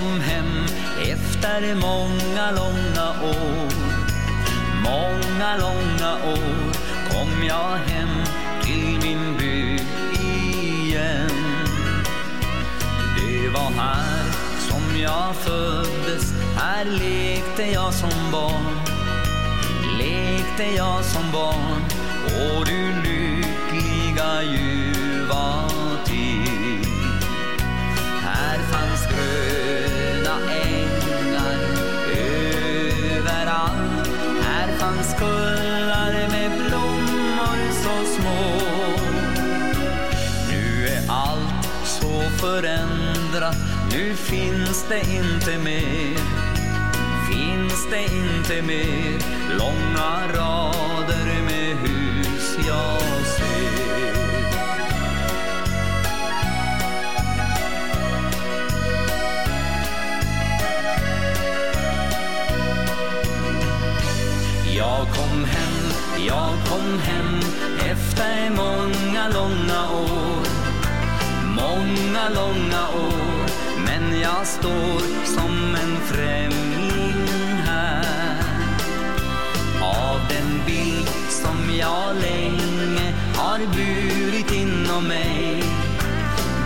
kom hem efter många långa år. Många långa år kom jag hem till min by igen. Det var här som jag föddes. Här lekte jag som barn. Lekte jag som barn. Och du lyckliga jul, förändrat Nu finns det inte mer. Finns det inte mer. Långa rader med hus jag ser. Jag kom hem, jag kom hem efter många långa år. Många långa år. Men jag står som en främling här. Av den bild som jag länge har burit inom mig.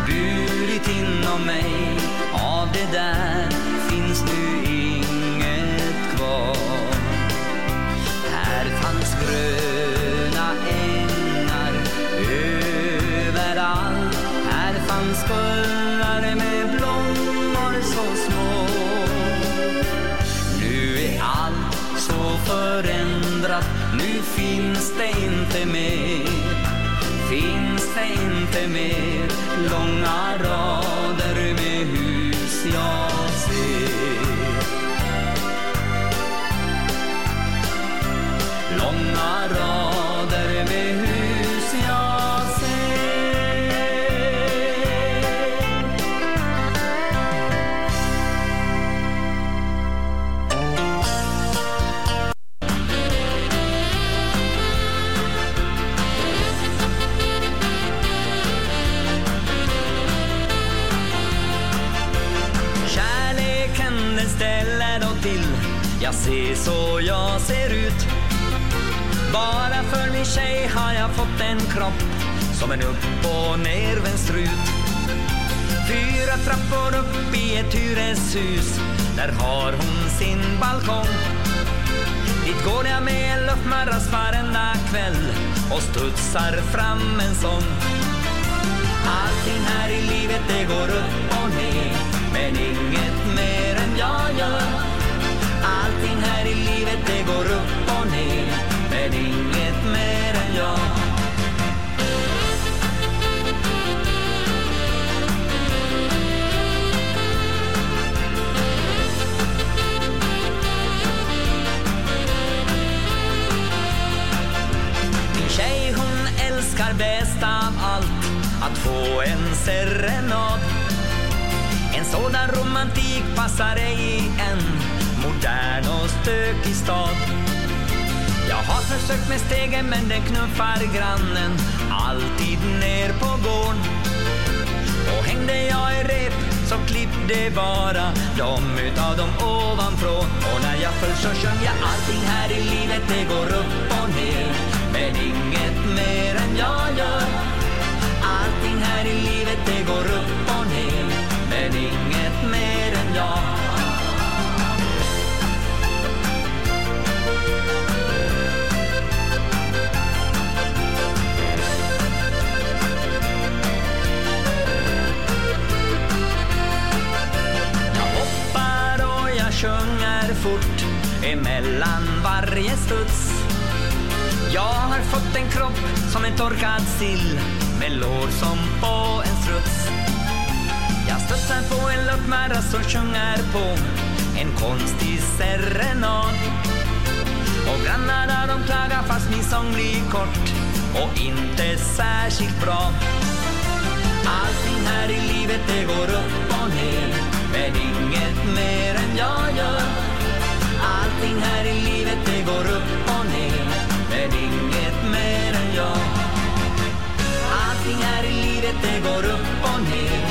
Burit inom mig Av det där finns det inte mer? Finns det inte mer? Långa rader med hus jag ser. Långa rader Se så jag ser ut bara för min tjej har jag fått en kropp som en upp och nervänd strut. Fyra trappor upp i ett hyreshus, där har hon sin balkong. Dit går jag med en luftmadrass varenda kväll och studsar fram en sång. Allting här i livet det går upp och ner, men inget mer än jag gör. Allting här i livet det går upp och ner, men inget mer än jag. Min tjej hon älskar bäst av allt att få en serenad. En sådan romantik passar ej i en modern och stökig stad. Jag har försökt med stegen men den knuffar grannen alltid ner på gården. Och hängde jag i rep så klippte bara de utav dem ovanfrån. Och när jag föll så sjöng jag allting här i livet det går upp och ner. Men inget mer än jag gör. Allting här i livet det går upp och ner. Men inget mer än jag. Jag mellan varje studs. Jag har fått en kropp som en torkad sill med lår som på en struts. Jag studsar på en luftmadrass och sjunger på en konstig serenad. Och grannarna de klagar fast min sång blir kort och inte särskilt bra. Allting här i livet det går upp och ner Men inget mer än jag gör Allting här i livet det går upp och ner. Men inget mer än jag. Allting här i livet det går upp och ner.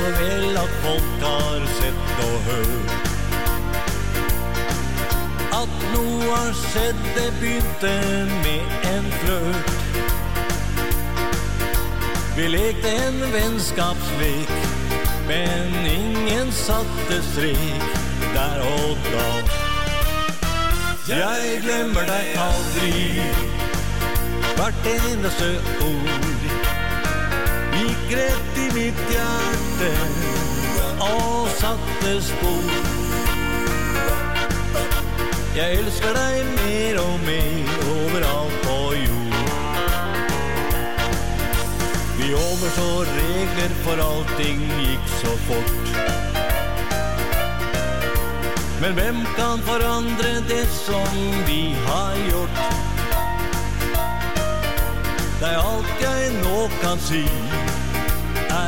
Att folk har sett och hört. Att Noah skedde bytte med en flört. Vi lekte en vänskapslek men ingen satte streck där och då. Jag glömmer dig aldrig. Vart endaste ord gick rätt i mitt hjärta och satte spår Jag älskar dig mer och mer överallt på jord. Vi översåg regler för allting gick så fort. Men vem kan förändra det som vi har gjort? Det är allt jag nå kan se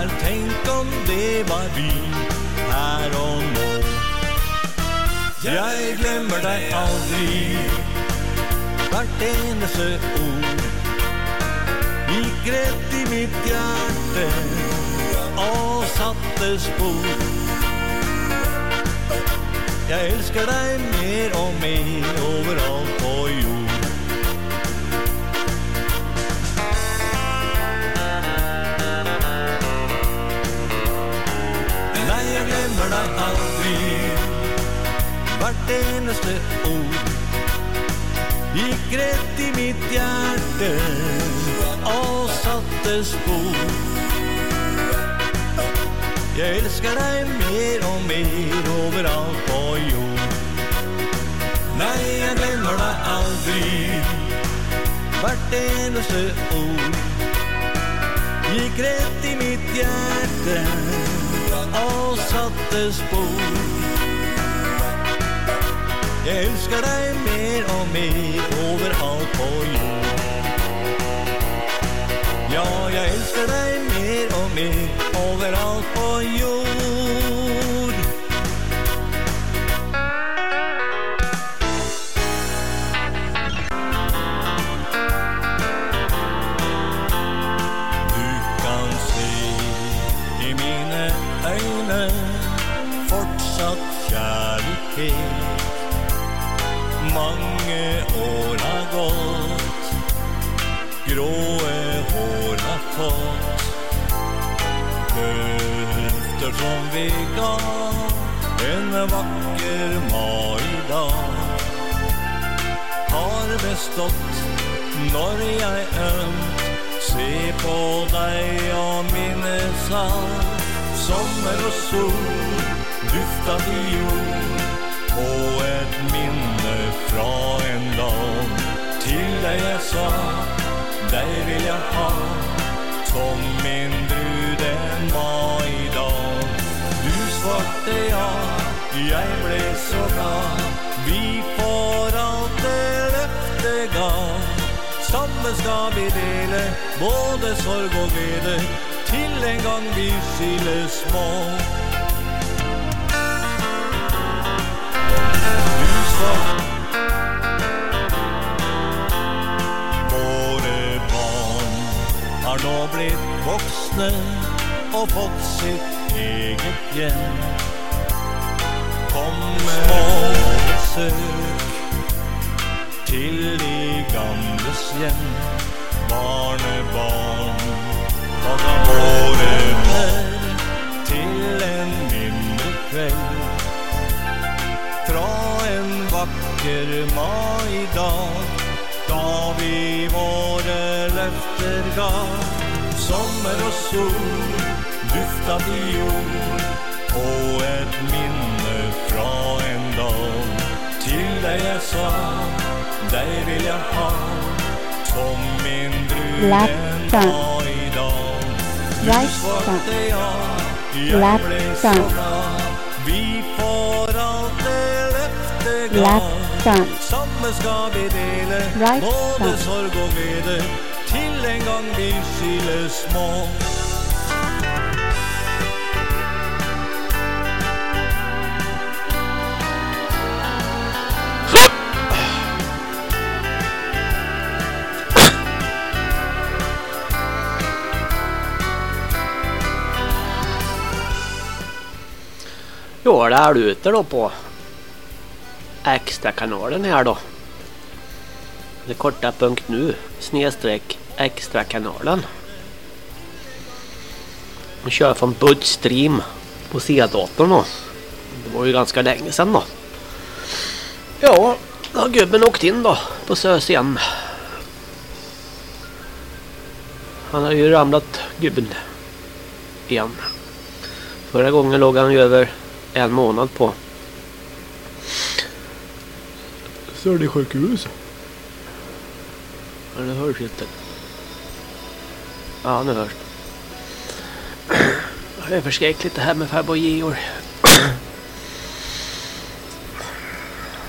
men tänk om det var vi här och nu Jag glömmer dig aldrig. Vart endaste ord gick rätt i mitt hjärta och satte spår Jag älskar dig mer och mer överallt på jord Jag glömmer dig aldrig. Vart endaste ord gick rätt i mitt hjärta och satte spår. Jag älskar dig mer och mer överallt på jord. Nej, jag glömmer dig aldrig. Vart endaste ord gick rätt i mitt hjärta och satte spår Jag älskar dig mer och mer överallt på jord Ja, jag älskar dig mer och mer överallt på jord Som vi gav En vacker maidag Har bestått Norge är ömt Se på dig jag minnes allt Sommar och sol Duft av jord. Og ett minne från en dag Till dig jag sa dig vill jag ha Som min brud en maidag svarte ja Jeg ble så glad. Vi får alt det løftet ga. Sammen skal vi dele Både sorg og glede Til en gang vi skilles små. Du svarte Våre barn har nå blitt voksne og fått sitt eget hjem. Kommer og besök. Till de gamles hjem. Barnebarn, ta de våre med till en mindre kväll. Dra en vacker majdag. Da vi våra löfter gav. Sommar och sol Duft av jord Og et minne fra en dag Til deg jeg sa Deg vil jeg ha. Som min brud Left en front. maidag Du Right svarte ja Jeg Left ble så glad. Vi får alt det løftet ga Left front. Samme skal vi dele Både sorg og glede Til en gang vi skilles små Ja, det är du ute då på extra kanalen här då. Det korta punkt nu snedstreck extra kanalen. Och kör från Budstream på C-datorn då. Det var ju ganska länge sedan då. Ja, då har gubben åkt in då på SÖS igen. Han har ju ramlat gubben igen. Förra gången låg han ju över en månad på Söder sjukhus. Ja, det hörs inte. Ja, nu hörs det. är förskräckligt det här med farbror Georg.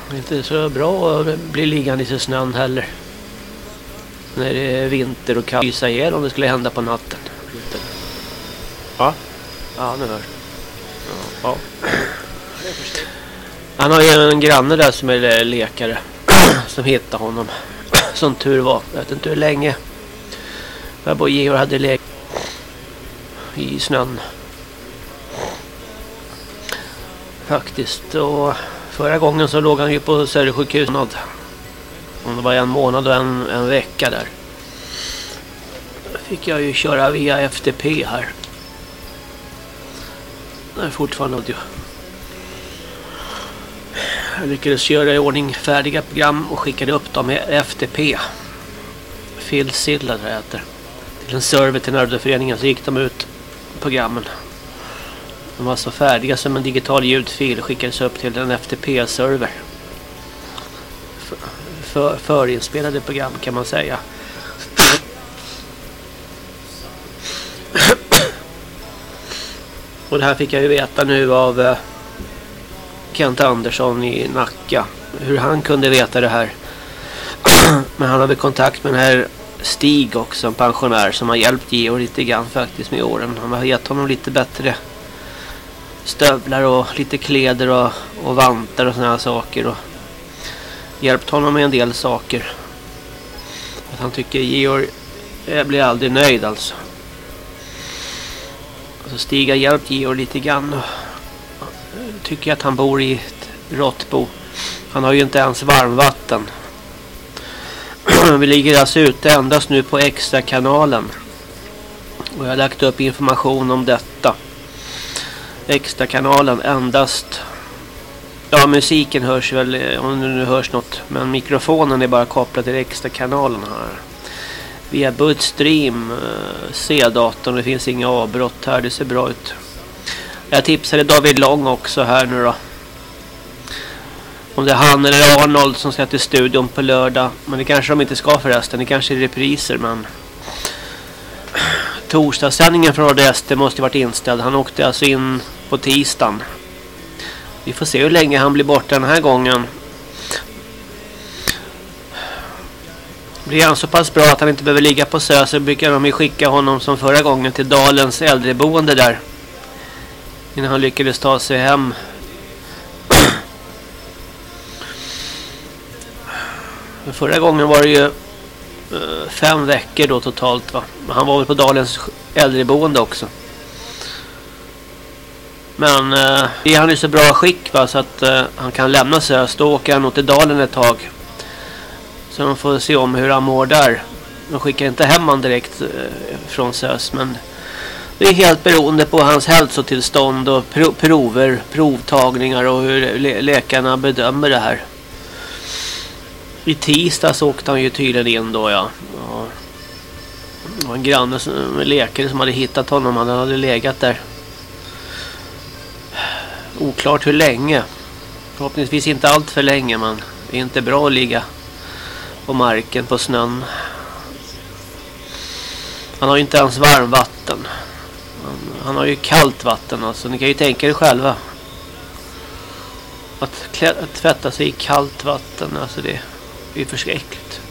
Det är inte så bra att bli liggande i snön heller. När det är vinter och kan lysa ihjäl om det skulle hända på natten. Ja, ja nu hörs ja. Han har ju en granne där som är lekare. Som hittade honom. Som tur var. Jag vet inte hur länge. Jag och Georg hade lekt i snön. Faktiskt. Och förra gången så låg han ju på Södersjukhus. Om det var en månad och en, en vecka där. Då fick jag ju köra via FTP här. Det är fortfarande audio. Jag lyckades göra i ordning färdiga program och skickade upp dem med FTP. Filsilla det heter. Till en server till Nördeföreningen så gick de ut programmen. De var så färdiga som en digital ljudfil och skickades upp till en FTP-server. För, för, förinspelade program kan man säga. Och det här fick jag ju veta nu av eh, Kent Andersson i Nacka. Hur han kunde veta det här. Men han hade kontakt med den här Stig också, en pensionär som har hjälpt Georg lite grann faktiskt med åren. Han har gett honom lite bättre stövlar och lite kläder och, och vantar och sådana saker. Och hjälpt honom med en del saker. Att han tycker Georg eh, blir aldrig nöjd alltså. Så Stig har hjälpt Georg lite grann. Och tycker att han bor i ett råttbo. Han har ju inte ens varmvatten. Vi ligger alltså ute endast nu på extra kanalen. Och jag har lagt upp information om detta. Extra kanalen endast. Ja, musiken hörs väl eh, om det nu hörs något. Men mikrofonen är bara kopplad till extra kanalen här. Via Budstream, eh, C-datorn. Det finns inga avbrott här. Det ser bra ut. Jag tipsade David Lång också här nu då. Om det är han eller Arnold som ska till studion på lördag. Men det kanske de inte ska förresten. Det kanske är repriser men... Torsdagssändningen från Radio SD måste varit inställd. Han åkte alltså in på tisdagen. Vi får se hur länge han blir borta den här gången. Blir han så pass bra att han inte behöver ligga på SÖ så brukar de ju skicka honom som förra gången till Dalens äldreboende där. Innan han lyckades ta sig hem Förra gången var det ju eh, fem veckor då totalt va. Han var väl på Dalens äldreboende också. Men uh, är han i så bra skick va så att eh, han kan lämna Sös. Då åker han nog till Dalen ett tag. Så de får se om hur han mår där. De skickar inte hem han direkt från Sös men det är helt beroende på hans hälsotillstånd och prover, provtagningar och hur läkarna bedömer det här. I tisdags åkte han ju tydligen in då ja. ja. Det var en granne, en läkare som hade hittat honom. Han hade legat där. Oklart hur länge. Förhoppningsvis inte allt för länge men det är inte bra att ligga på marken på snön. Han har ju inte ens varmvatten. Han, han har ju kallt vatten alltså. Ni kan ju tänka er själva. Att, att tvätta sig i kallt vatten. Alltså det det är förskräckligt.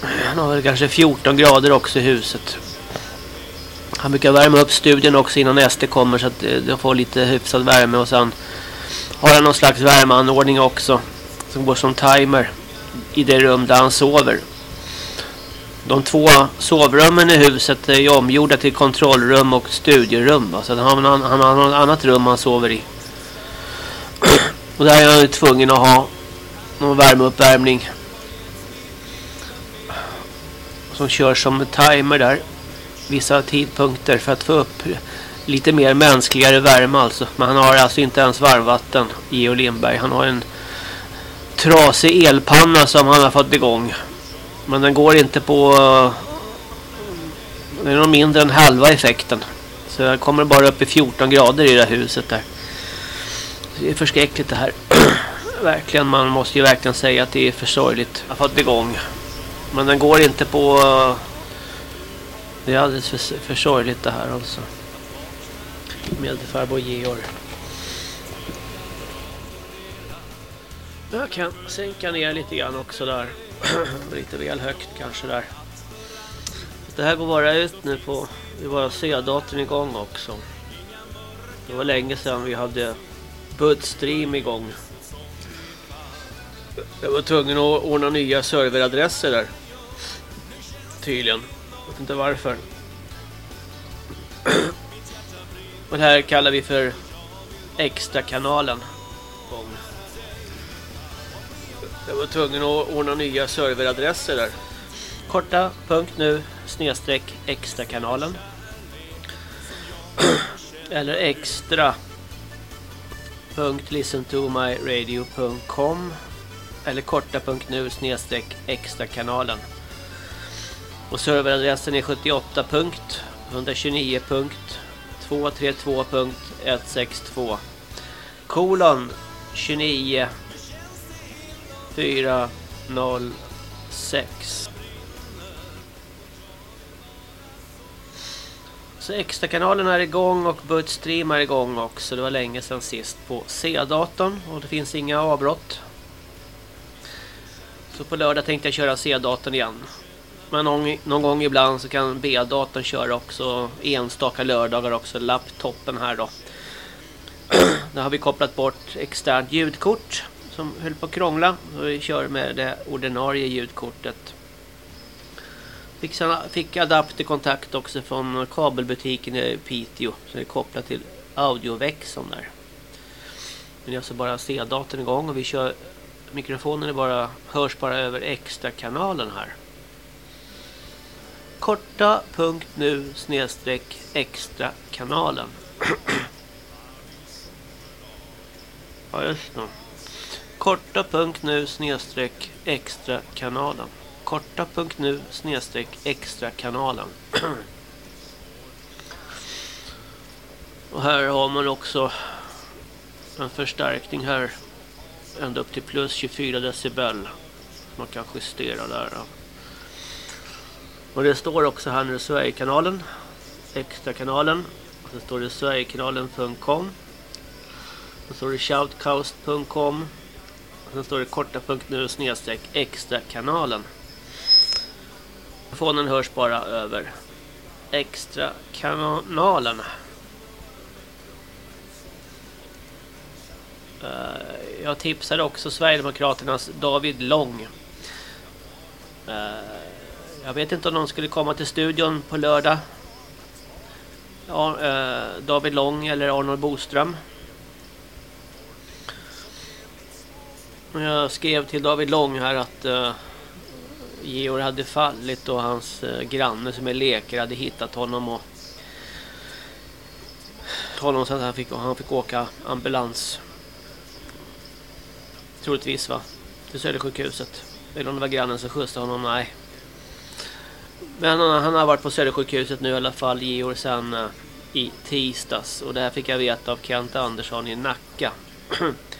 Han har väl kanske 14 grader också i huset. Han brukar värma upp studion också innan SD kommer så att eh, de får lite hyfsad värme och sen har han någon slags värmeanordning också som går som timer i det rum där han sover. De två sovrummen i huset är omgjorda till kontrollrum och studierum. Så han, han, han har något annat rum han sover i. Och där är han tvungen att ha någon värmeuppvärmning. Som kör som timer där. Vissa tidpunkter för att få upp lite mer mänskligare värme alltså. Men han har alltså inte ens varmvatten, Geo Lindberg. Han har en trasig elpanna som han har fått igång. Men den går inte på... Det är nog mindre än halva effekten. Så jag kommer bara upp i 14 grader i det här huset där. Det är förskräckligt det här. verkligen, man måste ju verkligen säga att det är för sorgligt. Jag har fått igång. Men den går inte på... Det är alldeles för, för sorgligt det här alltså. Med farbror Georg. Jag kan sänka ner lite grann också där. lite väl högt kanske där. Det här går bara ut nu på... Vi bara C-datorn igång också. Det var länge sedan vi hade Budstream igång. Jag var tvungen att ordna nya serveradresser där. Tydligen. Jag vet inte varför. Och det här kallar vi för extra kanalen. Jag var tvungen att ordna nya serveradresser där. Korta punkt nu snedstreck extra kanalen. Eller extra ...punkt listentomyradio.com eller korta.nu snedstreck extra kanalen. Och serveradressen är 78 punkt 129 punkt 232 punkt 162 kolon 29 406 Så extra kanalen är igång och Budstream är igång också. Det var länge sedan sist på C-datorn och det finns inga avbrott. Så på lördag tänkte jag köra C-datorn igen. Men någon, någon gång ibland så kan B-datorn köra också enstaka lördagar också. Laptopen här då. Där har vi kopplat bort externt ljudkort som höll på att krångla. Så vi kör med det ordinarie ljudkortet. Fick, fick adapterkontakt också från kabelbutiken i Piteå. Så det är kopplat till audioväxeln där. Men det är alltså bara C-datorn igång och vi kör mikrofonen är bara, hörs bara över extra kanalen här. Korta punkt nu snedstreck extra kanalen. ja just det. Korta punkt nu snedstreck extra kanalen. Korta punkt nu snedstreck extra kanalen. Och här har man också en förstärkning här ända upp till plus 24 decibel. Man kan justera där. Då. Och det står också här nu Sverigekanalen. Extra kanalen. Och så står det sverigekanalen.com. Och så står det shoutcast.com. Och står det korta punkter och snedstreck extra kanalen. Telefonen hörs bara över extra kanalen. Eh, jag tipsade också Sverigedemokraternas David Lång. Eh, jag vet inte om de skulle komma till studion på lördag. Ja, eh, David Lång eller Arnold Boström. Jag skrev till David Lång här att eh, Georg hade fallit och hans eh, granne som är läkare hade hittat honom och honom så att han fick, han fick åka ambulans Troligtvis va? Till Södersjukhuset. Eller om det var grannen som skjutsade honom, nej. Men han, han, har varit på Södersjukhuset nu i alla fall Georg sen uh, i tisdags. Och det här fick jag veta av Kent Andersson i Nacka.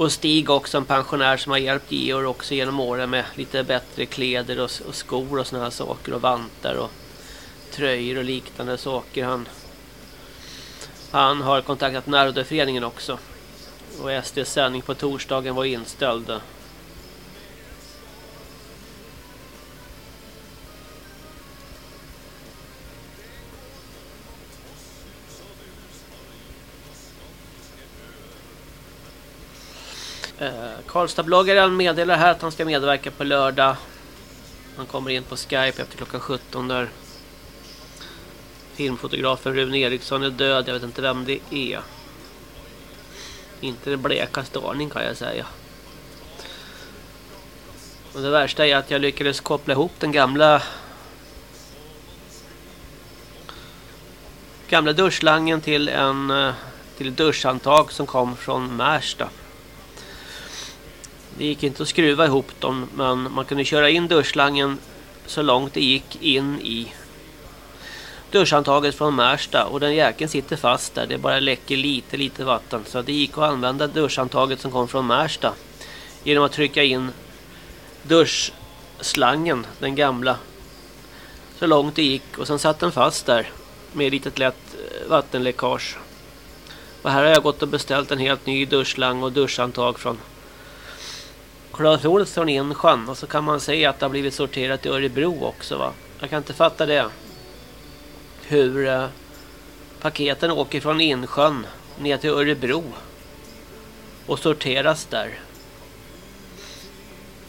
och Stig också, en pensionär som har hjälpt Georg också genom åren med lite bättre kläder och, och skor och såna här saker och vantar och tröjor och liknande saker. Han, han har kontaktat Närrådeföreningen också och SDs sändning på torsdagen var inställd. Karlstadbloggaren meddelar här att han ska medverka på lördag Han kommer in på Skype efter klockan 17 där. Filmfotografen Rune Eriksson är död. Jag vet inte vem det är. Inte den blekaste aning kan jag säga. Och det värsta är att jag lyckades koppla ihop den gamla gamla duschslangen till en eh, till duschhandtag som kom från Märsta. Det gick inte att skruva ihop dem men man kunde köra in duschslangen så långt det gick in i duschhandtaget från Märsta och den jäkeln sitter fast där. Det bara läcker lite lite vatten så det gick att använda duschhandtaget som kom från Märsta genom att trycka in duschslangen, den gamla så långt det gick och sen satt den fast där med litet lätt eh, vattenläckage. Och här har jag gått och beställt en helt ny duschslang och duschhandtag från Claes Olsson i Insjön och så kan man säga att det har blivit sorterat i Örebro också va. Jag kan inte fatta det. Hur eh, paketen åker från Insjön ner till Örebro och sorteras där.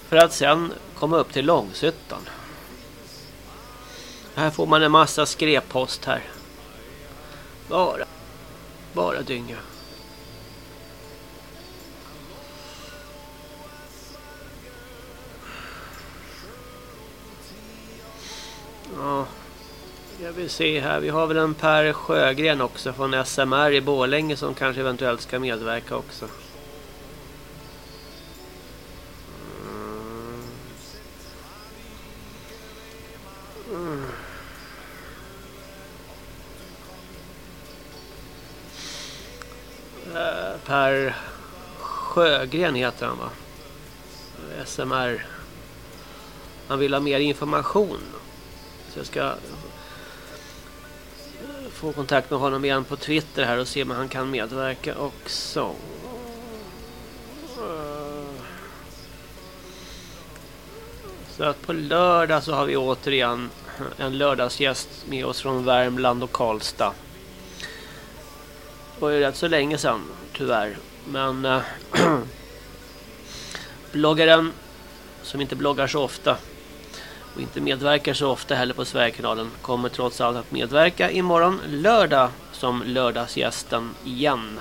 För att sen komma upp till Långshyttan. Här får man en massa skräppost här. Bara. Bara dynga. Ja. Jag vill se här. Vi har väl en Per Sjögren också från SMR i Bålänge som kanske eventuellt ska medverka också. Mm. Mm. Eh, per Sjögren heter han va? SMR. Han vill ha mer information. Så jag ska få kontakt med honom igen på Twitter här och se om han kan medverka också. Så att på lördag så har vi återigen en lördagsgäst med oss från Värmland och Karlstad. Det var ju rätt så länge sedan tyvärr. Men äh, bloggaren som inte bloggar så ofta och inte medverkar så ofta heller på Sverigekanalen kommer trots allt att medverka imorgon lördag som lördagsgästen igen.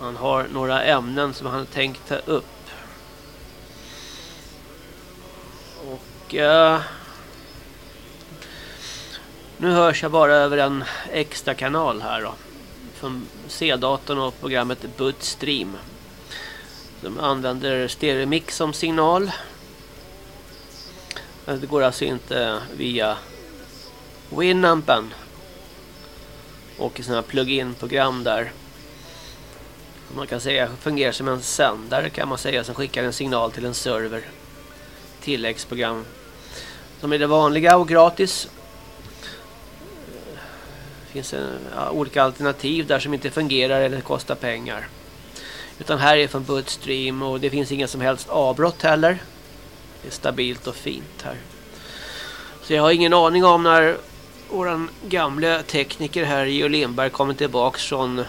Han har några ämnen som han tänkt ta upp. Och eh, nu hörs jag bara över en extra kanal här då. Från C-datorn och programmet Budstream. De använder stereomix som signal. Det går alltså inte via Winampen. Och sådana plug-in-program där. Man kan säga fungerar som en sändare kan man säga som skickar en signal till en server. Tilläggsprogram. Som är det vanliga och gratis finns en, ja, olika alternativ där som inte fungerar eller kostar pengar. Utan här är från Budstream och det finns inga som helst avbrott heller. Det är stabilt och fint här. Så jag har ingen aning om när våran gamla tekniker här i Lindberg kommer tillbaks från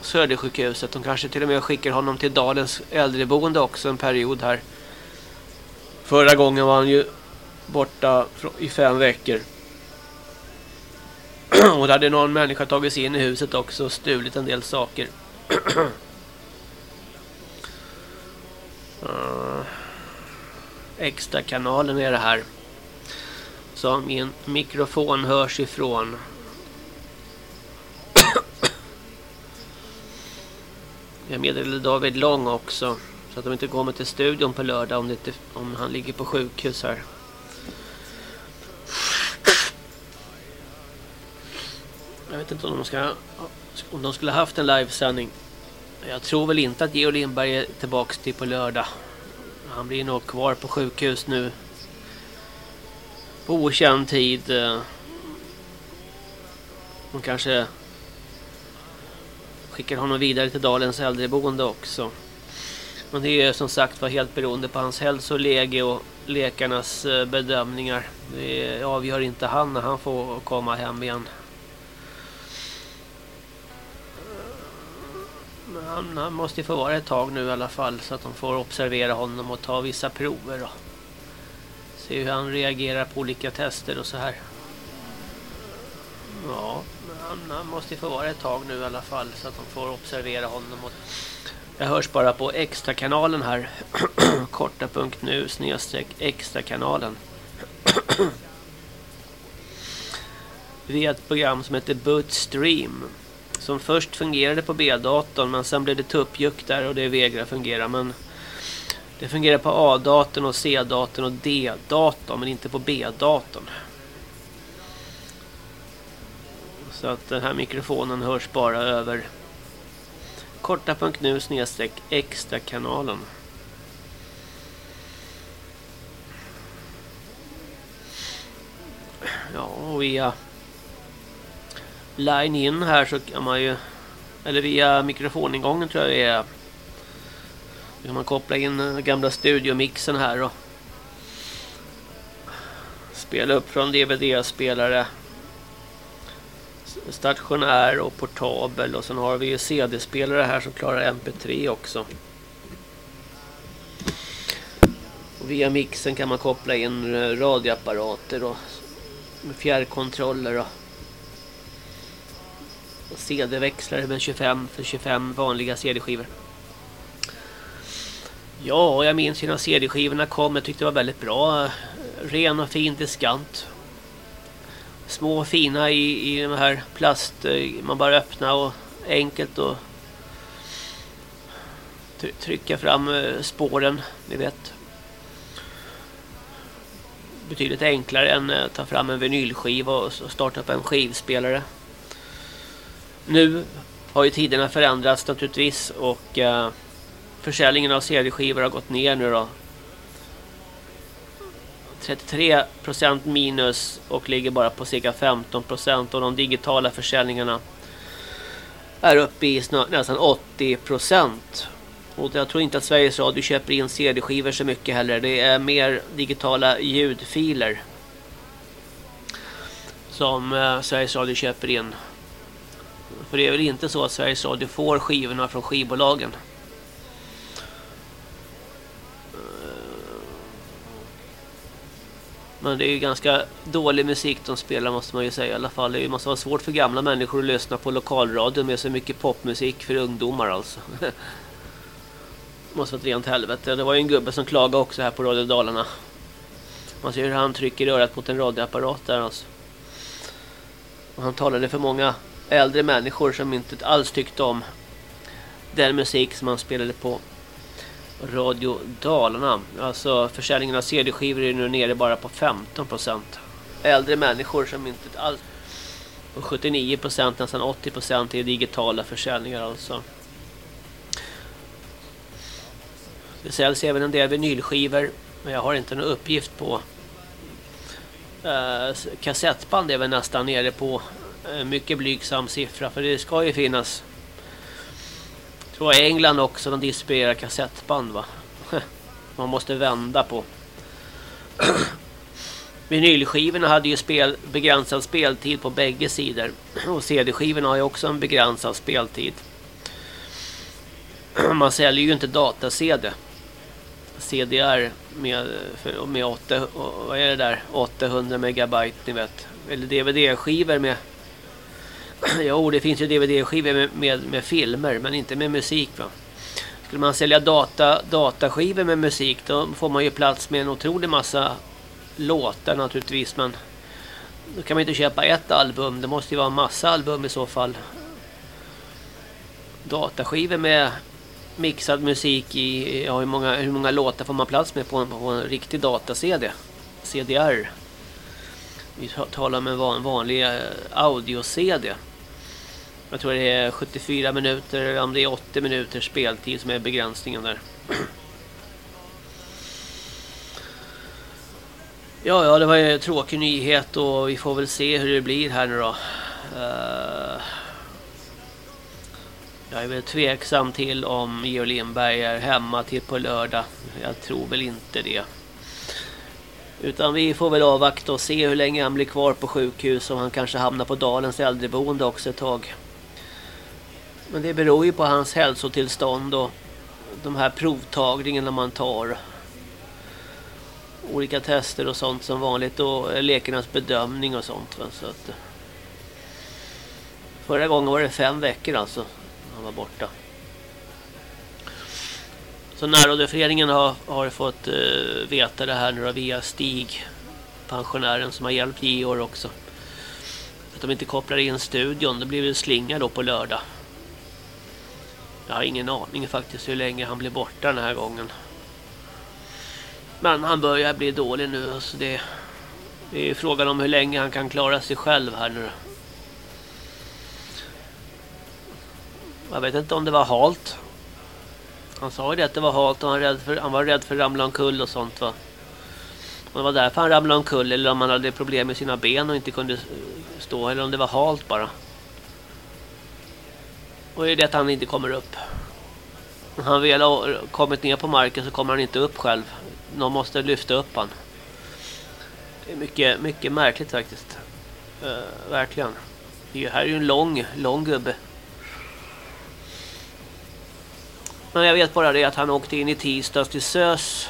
Södersjukhuset. De kanske till och med skickar honom till Dalens äldreboende också en period här. Förra gången var han ju borta i fem veckor. och då hade någon människa tagit sig in i huset också och stulit en del saker. extra kanalen är det här. Som min mikrofon hörs ifrån. Jag meddelade David Lång också. Så att de inte kommer till studion på lördag om, det inte, om han ligger på sjukhus här. Jag vet inte om de ska om de skulle haft en livesändning. Jag tror väl inte att Geo Lindberg är tillbaka till på lördag. Han blir nog kvar på sjukhus nu. På okänd tid. Eh, De kanske skickar honom vidare till Dalens äldreboende också. Men det är som sagt var helt beroende på hans hälsoläge och läkarnas eh, bedömningar. Det avgör inte han när han får komma hem igen. Han, han måste få vara ett tag nu i alla fall så att de får observera honom och ta vissa prover och se hur han reagerar på olika tester och så här. Ja, han, han måste få vara ett tag nu i alla fall så att de får observera honom. Och jag hörs bara på extra kanalen här. Korta.nu snedstreck extra kanalen. Via ett program som heter Bootstream. Som först fungerade på B-datorn men sen blev det tuppjuck där och det vägrar fungera. Men det fungerar på A-datorn och C-datorn och D-datorn men inte på B-datorn. Så att den här mikrofonen hörs bara över korta.nu snedstreck extra kanalen. Ja, och via line in här så kan man ju eller via mikrofoningången tror jag det är då kan man koppla in den gamla studiomixen här och spela upp från DVD-spelare stationär och portabel och sen har vi ju CD-spelare här som klarar MP3 också. Och via mixen kan man koppla in radioapparater och fjärrkontroller och CD-växlare med 25 för 25 vanliga CD-skivor. Ja, jag minns ju när CD-skivorna kom. Jag tyckte det var väldigt bra. Ren och fin diskant små och fina i, i de här plast eh, man bara öppna och enkelt och trycka fram eh, spåren ni vet betydligt enklare än att ta fram en vinylskiva och starta upp en skivspelare nu har ju tiderna förändrats naturligtvis och eh, försäljningen av CD-skivor har gått ner nu då 33% minus och ligger bara på cirka 15% och de digitala försäljningarna är uppe i nästan 80 Och jag tror inte att Sveriges Radio köper in CD-skivor så mycket heller. Det är mer digitala ljudfiler som eh, Sveriges Radio köper in. För det är väl inte så att Sveriges Radio får skivorna från skivbolagen. Eh, men det är ju ganska dålig musik de spelar måste man ju säga i alla fall. Det måste vara svårt för gamla människor att lyssna på lokalradio med så mycket popmusik för ungdomar alltså. måste vara ett rent helvete. Det var ju en gubbe som klagade också här på Radio Dalarna. Man ser hur han trycker örat mot en radioapparat där alltså. Och han talade för många äldre människor som inte alls tyckte om den musik som man spelade på Radio Dalarna. Alltså försäljningen av CD-skivor är nu nere bara på 15%. Äldre människor som inte alls... Och 79% nästan 80% är digitala försäljningar alltså. Det säljs även en del vinylskivor. Men jag har inte någon uppgift på... Eh, kassettband är väl nästan nere på Eh, mycket blygsam siffra. För det ska ju finnas tror i England också de distribuerar kassettband va. Man måste vända på. Vinylskivorna hade ju spel, begränsad speltid på bägge sidor. Och CD-skivorna har ju också en begränsad speltid. Man säljer ju inte data-CD. CDR med, med 8, vad är det där? 800 megabyte ni vet. Eller DVD-skivor med Jo, det finns ju DVD-skivor med, med, med, filmer men inte med musik va. Skulle man sälja data, dataskivor med musik då får man ju plats med en otrolig massa låtar naturligtvis men då kan man inte köpa ett album. Det måste ju vara en massa album i så fall. Dataskivor med mixad musik i ja, hur, många, hur många låtar får man plats med på en, på en riktig data-CD? CDR. Vi talar om en vanlig eh, audio-CD. Jag tror det är 74 minuter eller om det är 80 minuter speltid som är begränsningen där. Ja, ja, det var ju en tråkig nyhet och vi får väl se hur det blir här nu då. Eh, jag är väl tveksam till om Georg Lindberg är hemma till på lördag. Jag tror väl inte det. Utan vi får väl avvakta och se hur länge han blir kvar på sjukhus. Och han kanske hamnar på Dalens äldreboende också ett tag. Men det beror ju på hans hälsotillstånd och de här provtagningarna man tar. Olika tester och sånt som vanligt och läkarnas bedömning och sånt. Så att, förra gången var det fem veckor alltså. Han var borta. Så närrådeföreningen har, har fått uh, veta det här nu via Stig. Pensionären som har hjälpt Georg också. Att de inte kopplar in studion. Det blir väl slinga då på lördag. Jag har ingen aning faktiskt hur länge han blir borta den här gången. Men han börjar bli dålig nu. Så det, det är frågan om hur länge han kan klara sig själv här nu. Jag vet inte om det var halt. Han sa ju det att det var halt och han, rädd för, han var rädd för att ramla omkull och sånt va. Om det var därför han ramlade omkull eller om han hade problem med sina ben och inte kunde stå eller om det var halt bara. Och det är det att han inte kommer upp. När han väl har kommit ner på marken så kommer han inte upp själv. Någon måste lyfta upp han. Det är mycket, mycket märkligt faktiskt. Uh, verkligen. Det här är ju en lång, lång gubbe. Men jag vet bara det att han åkte in i tisdags till SÖS.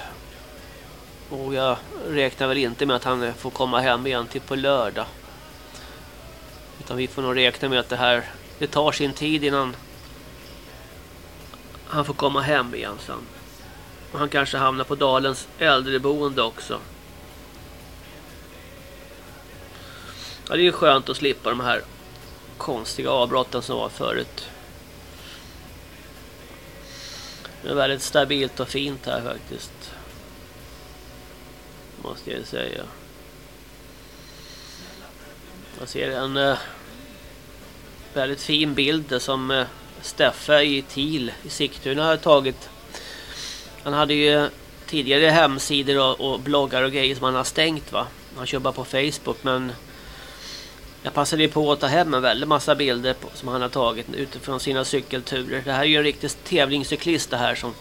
Och jag räknar väl inte med att han får komma hem igen till på lördag. Utan vi får nog räkna med att det här det tar sin tid innan han får komma hem igen sen. Och han kanske hamnar på Dalens äldreboende också. Ja, det är ju skönt att slippa de här konstiga avbrotten som var förut. Det är väldigt stabilt och fint här faktiskt. Måste jag säga. Jag ser en eh, väldigt fin bild som eh, Steffe i TIL i Sigtuna har tagit. Han hade ju tidigare hemsidor och, och, bloggar och grejer som han har stängt va. Han kör bara på Facebook men jag passade på att ta hem en väldigt massa bilder på, som han har tagit utifrån sina cykelturer. Det här är ju en riktig tävlingscyklist det här som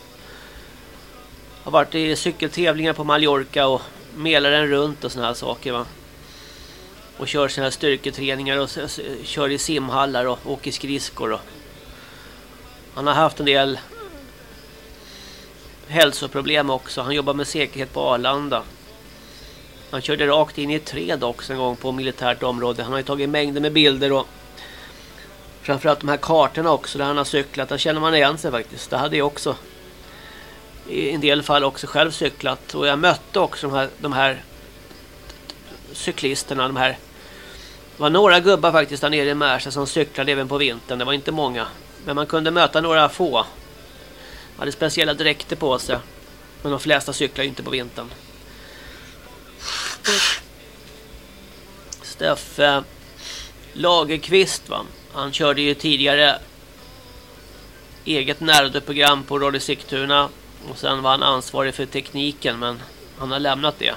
har varit i cykeltävlingar på Mallorca och Mälaren runt och såna här saker va. Och kör sina styrketräningar och kör i simhallar och åker skridskor och han har haft en del hälsoproblem också. Han jobbar med säkerhet på Arlanda. Han körde rakt in i ett träd också en gång på militärt område. Han har ju tagit mängder med bilder och framförallt de här kartorna också där han har cyklat. Där känner man igen sig faktiskt. Det hade jag också i en del fall också själv cyklat. Och jag mötte också de här, de här cyklisterna. De här. Det var några gubbar faktiskt där nere i Märsta som cyklade även på vintern. Det var inte många. Men man kunde möta några få. De hade speciella dräkter på sig. Men de flesta cyklar ju inte på vintern. Steffe Lagerqvist va. Han körde ju tidigare eget närradioprogram på Radio Sigtuna. Och sen var han ansvarig för tekniken men han har lämnat det.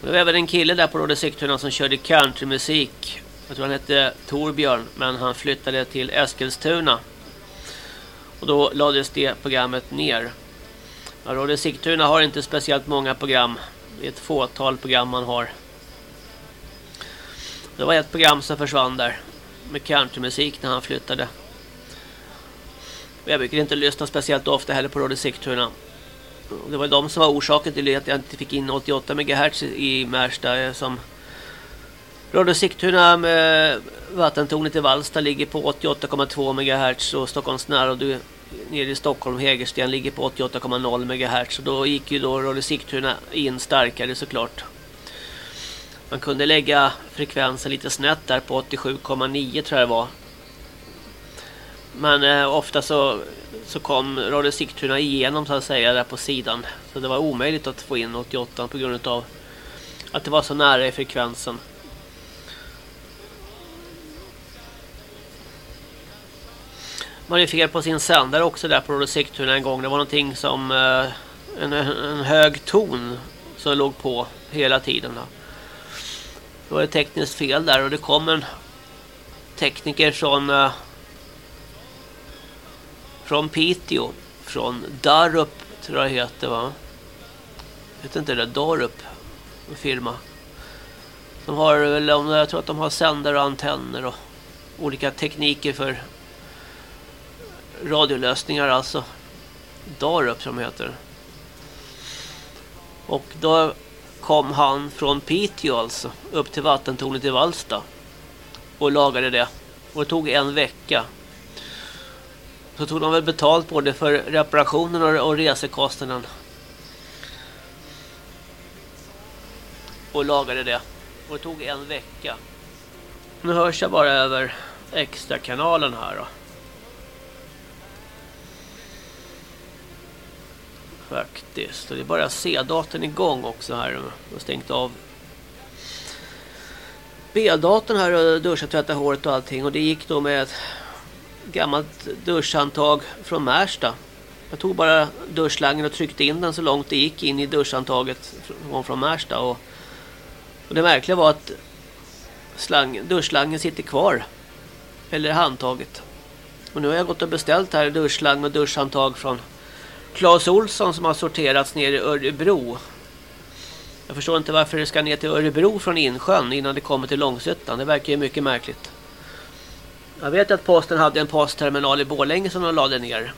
Det var även en kille där på Råde Sigtuna som körde countrymusik jag tror han hette Torbjörn men han flyttade till Eskilstuna. Och då lades det programmet ner. Ja, Råde Sigtuna har inte speciellt många program. Det är ett fåtal program man har. Det var ett program som försvann där. Med countrymusik när han flyttade. Och jag brukar inte lyssna speciellt ofta heller på Råde Sigtuna. Det var de som var orsaken till att jag inte fick in 88 MHz i Märsta eh, som Radio Sigtuna med vattentornet i Valsta ligger på 88,2 MHz och Stockholms närradio nere i Stockholm Hägersten ligger på 88,0 MHz och då gick ju då Radio Sigtuna in starkare såklart. Man kunde lägga frekvensen lite snett där på 87,9 tror jag det var. Men eh, ofta så, så kom Radio Sigtuna igenom så att säga där på sidan. Så det var omöjligt att få in 88 på grund av att det var så nära i frekvensen. Man fel på sin sändare också där på Radio Sigtuna en gång. Det var någonting som eh, en, en, hög ton som låg på hela tiden. Då. Det var ett tekniskt fel där och det kom en tekniker från eh, från Piteå från Darup tror jag det heter va. Jag vet inte det Darup en firma. De har väl jag tror att de har sändare och antenner och olika tekniker för radiolösningar alltså. Darup som heter. Och då kom han från Piteå alltså upp till vattentornet i Valsta och lagade det. Och det tog en vecka. Så tog de väl betalt både för reparationen och resekostnaden. Och lagade det. Och det tog en vecka. Nu hörs jag bara över extra kanalen här då. Faktiskt. Och det är bara C-datorn igång också här. Och stängt av. B-datorn här och duscha, tvätta håret och allting. Och det gick då med ett gammalt duschhandtag från Märsta. Jag tog bara duschslangen och tryckte in den så långt det gick in i duschhandtaget från Märsta. Och, och det märkliga var att slang, duschslangen sitter kvar. Eller handtaget. Och nu har jag gått och beställt här duschslang och duschhandtag från Claes Olsson som har sorterats ner i Örebro. Jag förstår inte varför det ska ner till Örebro från Insjön innan det kommer till Långsötan. Det verkar ju mycket märkligt. Jag vet att posten hade en postterminal i Borlänge som de lade ner.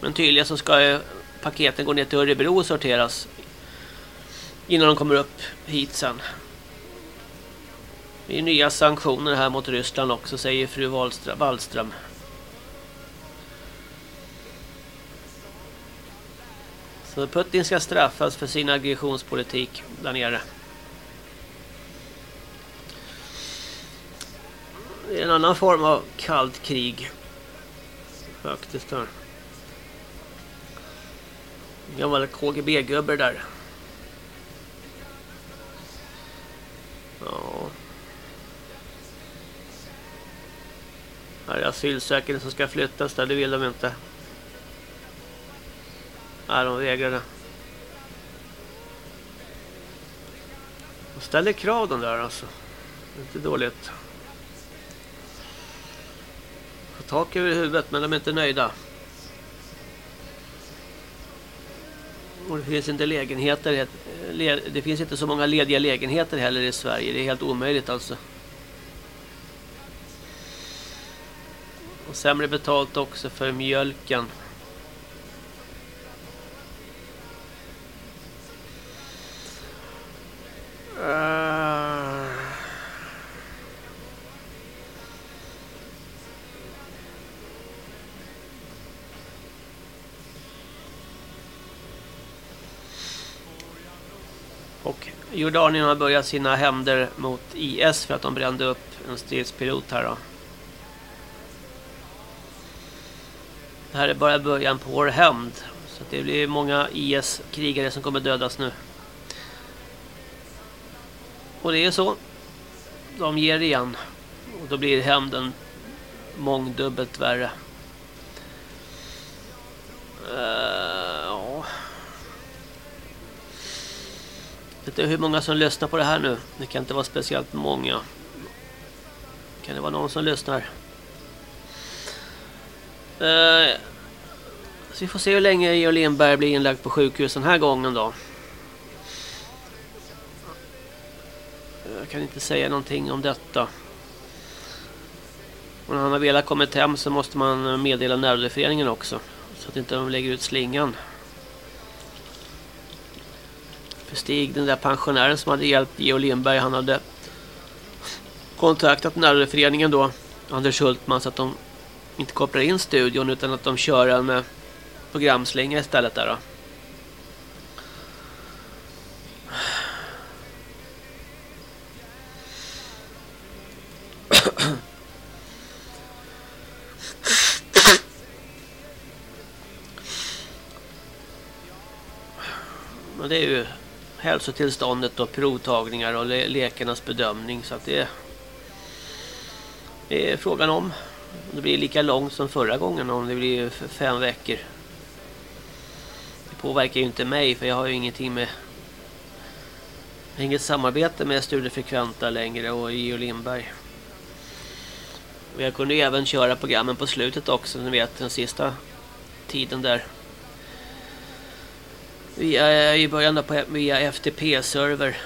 Men tydligen så ska paketen gå ner till Örebro och sorteras innan de kommer upp hit sen. Det är nya sanktioner här mot Ryssland också, säger fru Wallström. Så Putin ska straffas för sin aggressionspolitik där nere. Det är en annan form av kallt krig. Faktiskt här. Gammal KGB-gubbe där. Ja. Här är asylsökande som ska flyttas där, det vill de inte. Nej, de vägrade. De ställer krav de där alltså. Det är inte dåligt. Får tak över huvudet men de är inte nöjda. Och det finns inte lägenheter. Det finns inte så många lediga lägenheter heller i Sverige. Det är helt omöjligt alltså. Och sämre betalt också för mjölken. Uh... Och Jordanien har börjat sina hämnder mot IS för att de brände upp en stridspilot här då. Det här är bara början på vår hämnd. Så det blir många IS-krigare som kommer dödas nu. Och det är så. De ger igen. Och då blir hämnden mångdubbelt värre. Uh, ja. Vet inte hur många som lyssnar på det här nu? Det kan inte vara speciellt många. Kan det vara någon som lyssnar? Eh, så vi får se hur länge Georg Lindberg blir inlagd på sjukhus den här gången då. Jag kan inte säga någonting om detta. Och när han har velat kommit hem så måste man meddela närvaroföreningen också. Så att inte de lägger ut slingan. För Stig, den där pensionären som hade hjälpt Georg Lindberg, han hade kontaktat närrådeföreningen då, Anders Hultman, så att de inte kopplar in studion utan att de kör en med programslinga istället där då. Men det är ju hälsotillståndet och provtagningar och le bedömning så att det, det är frågan om det blir lika långt som förra gången om det blir fem veckor. Det påverkar ju inte mig för jag har ju ingenting med inget samarbete med Studiefrekventa längre och Geo Lindberg. Och jag kunde ju även köra programmen på slutet också, ni vet den sista tiden där. Via, I början då på, e- via FTP-server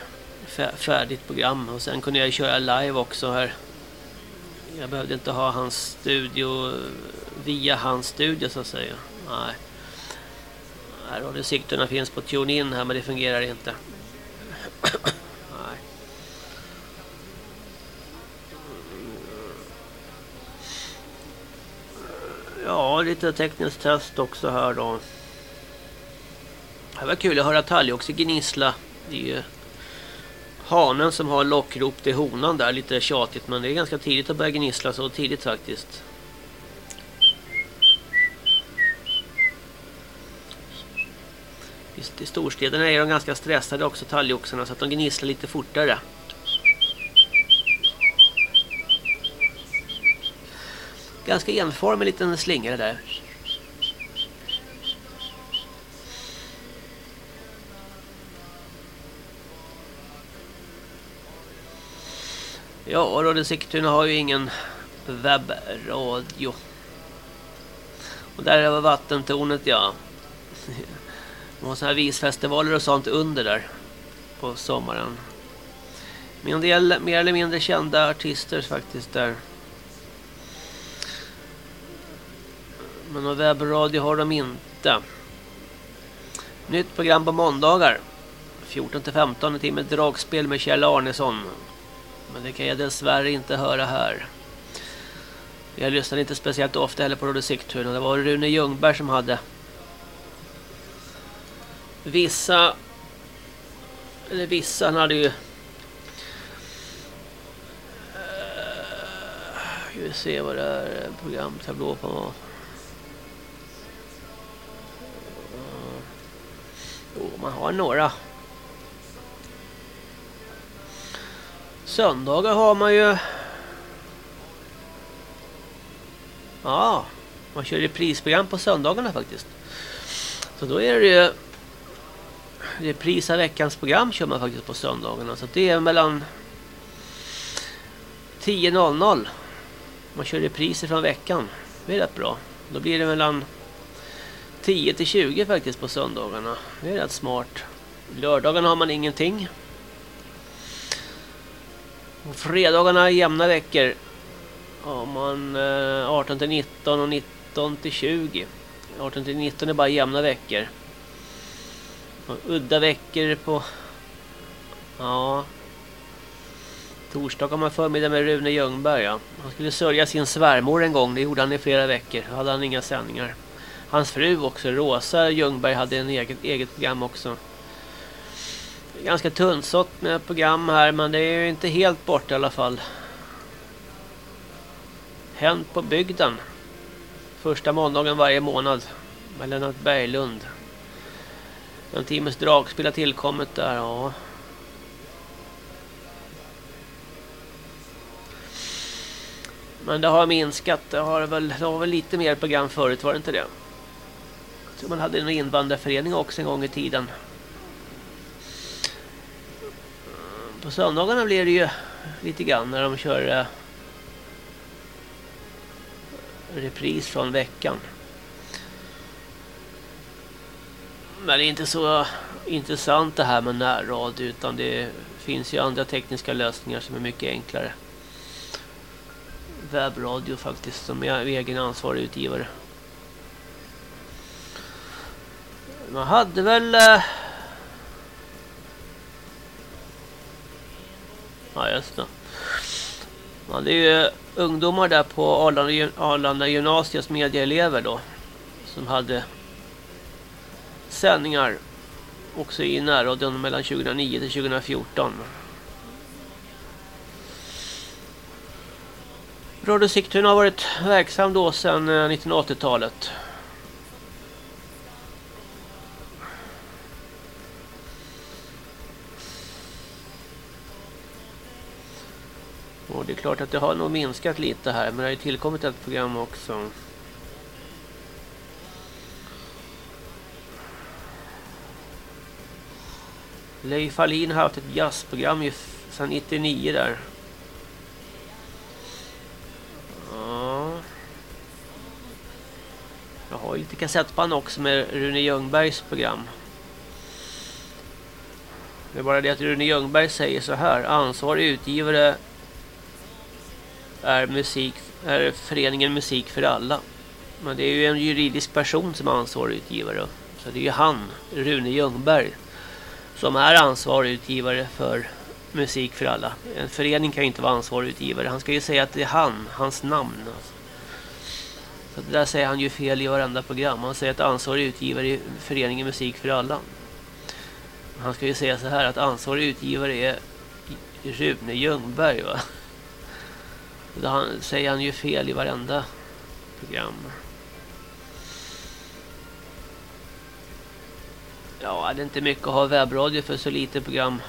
färdigt program och sen kunde jag köra live också här Jag behövde inte ha hans studio via hans studio så att säga. Nej. Här har du Sigtuna finns på TuneIn här men det fungerar inte. Nej. Ja, lite tekniskt test också här då. Det var kul att höra talgoxe gnissla. Det är ju hanen som har lockrop till honan där. Lite tjatigt men det är ganska tidigt att börja gnissla så tidigt faktiskt. I storstäderna är de ganska stressade också talgoxarna så att de gnisslar lite fortare. Ganska enformig liten slinga där. Ja, Radio Sigtuna har ju ingen webbradio. Och där är vattentornet, ja. Det var sådana här visfestivaler och sånt under där på sommaren. Med en del mer eller mindre kända artister faktiskt där. Men någon webbradio har de inte. Nytt program på måndagar. 14 15 timme dragspel med Kjell Arnesson. Men det kan jag dessvärre inte höra här. Jag lyssnade inte speciellt ofta heller på Radio Sigtuna. Det var Rune Ljungberg som hade vissa eller vissa han hade ju eh, Ska vi se vad det är programtablå på. Jo, man har några. Söndagar har man ju Ja, man kör reprisprogram på söndagarna faktiskt. Så då är det ju repris av veckans program kör man faktiskt på söndagarna. Så det är mellan 10.00. Man kör repriser från veckan. Det är rätt bra. Då blir det mellan 10 till 20 faktiskt på söndagarna. Det är rätt smart. Lördagarna har man ingenting. Fredagarna är jämna veckor. Har man eh, 18 till 19 och 19 till 20. 18 till 19 är bara jämna veckor. Och udda veckor på... Ja. Torsdag har man förmiddag med Rune Ljungberg. Ja. Han skulle sörja sin svärmor en gång. Det gjorde han i flera veckor. Då hade han inga sändningar. Hans fru också, Rosa Ljungberg, hade en eget, eget program också. Ganska tunnsått med program här, men det är ju inte helt bort i alla fall. Hänt på bygden. Första måndagen varje månad. Med Lennart Berglund. En timmes dragspel har tillkommit där, ja. Men det har minskat. Det har väl, det var väl lite mer program förut, var det inte det? Tror man hade en invandrarförening också en gång i tiden. På söndagarna blir det ju lite grann när de kör eh, repris från veckan. Men det är inte så intressant det här med närradio utan det finns ju andra tekniska lösningar som är mycket enklare. Webbradio faktiskt som är egen ansvarig utgivare. Man hade väl... Eh, ja just det. Det är ju eh, ungdomar där på Arlanda, Arlanda gymnasiets medieelever då. Som hade sändningar också i närradion mellan 2009 till 2014. Radio Sigtuna har varit verksam då sedan eh, 1980-talet. Och det är klart att det har nog minskat lite här men det har ju tillkommit ett program också. Leif Hallin har haft ett jazzprogram sedan 99 där. Ja. Jag har ju lite kassettband också med Rune Ljungbergs program. Det är bara det att Rune Ljungberg säger så här. Ansvarig utgivare är, musik, är föreningen Musik för alla. Men det är ju en juridisk person som är ansvarig utgivare. Så det är ju han, Rune Ljungberg, som är ansvarig utgivare för Musik för alla. En förening kan ju inte vara ansvarig utgivare. Han ska ju säga att det är han, hans namn. Alltså. Så det där säger han ju fel i varenda program. Han säger att ansvarig utgivare är föreningen Musik för alla. Han ska ju säga så här att ansvarig utgivare är Rune Ljungberg va. Då säger han ju fel i varenda program. Ja, det är inte mycket att ha webbradio för så lite program.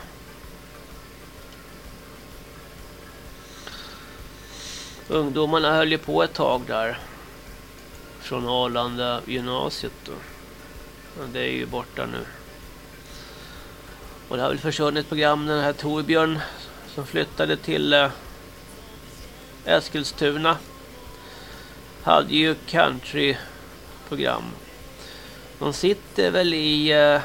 Ungdomarna höll ju på ett tag där. Från Arlanda gymnasiet då. Men det är ju borta nu. Och det har väl försvunnit program den här Torbjörn som flyttade till eh, Eskilstuna. Hade ju countryprogram. De sitter väl i äh,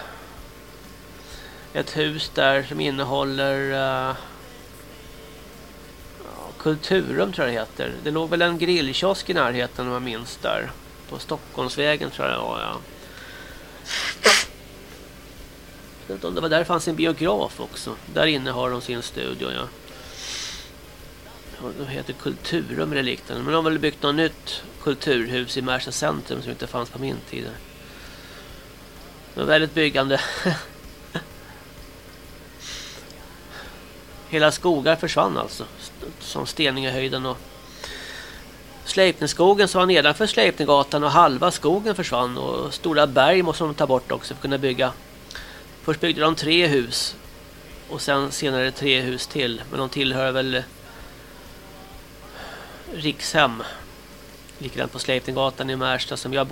ett hus där som innehåller eh, äh, Kulturum tror jag det heter. Det låg väl en grillkiosk i närheten om jag minns där. På Stockholmsvägen tror jag det var, ja. Jag vet inte om det var där det fanns en biograf också. Där inne har de sin studio, ja. De heter Kulturum eller liknande. Men de har väl byggt något nytt kulturhus i Märsta centrum som inte fanns på min tid. Det var väldigt byggande. Hela skogar försvann alltså. Som Steningehöjden och Sleipneskogen som var nedanför Sleipnegatan och halva skogen försvann. Och stora berg måste de ta bort också för att kunna bygga. Först byggde de tre hus. Och sen senare tre hus till. Men de tillhör väl Rikshem. Likadant på Sleipninggatan i Märsta som jag